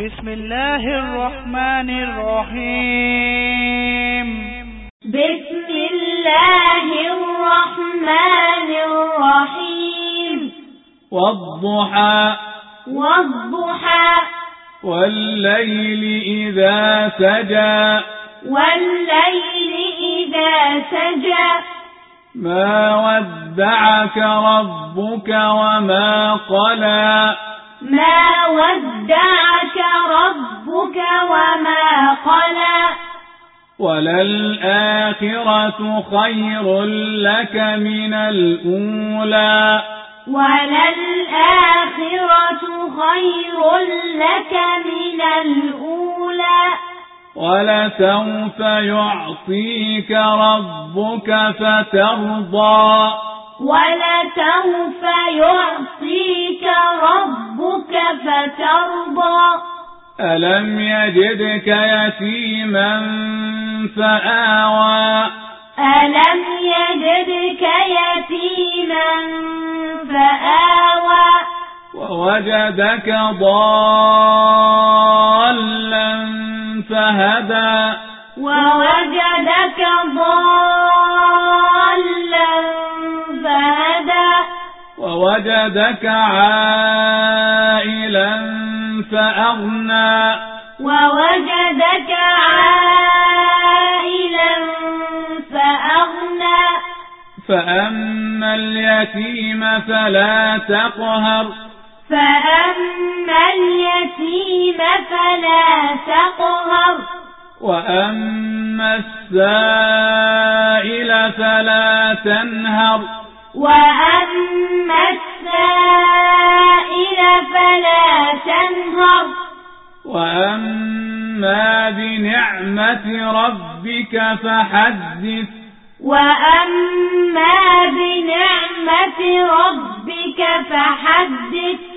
بسم الله الرحمن الرحيم. بسم الله الرحمن الرحيم. والضحى. والضحى. والليل إذا سجى. والليل إذا سجى. ما ودعك ربك وما قلى. ما ودعك ربك وما قلى. وللآخرة خير لك من الأولى. وللآخرة خير لك من الأولى. ولسوف يعطيك ربك فترضى. ولسوف فترضى ألم يجدك يتيما فآوى. ألم يجدك يتيما فآوى. ووجدك ضالا فهدى. ووجدك ضالا فهدى. ووجدك عائلا فأغنى. ووجدك عائلا فأغنى. فأما اليتيم فلا تقهر. فأما اليتيم فلا تقهر. وأما السائل فلا تنهر. وأما وأما بنعمة ربك فحدث وأما بنعمة ربك فحدث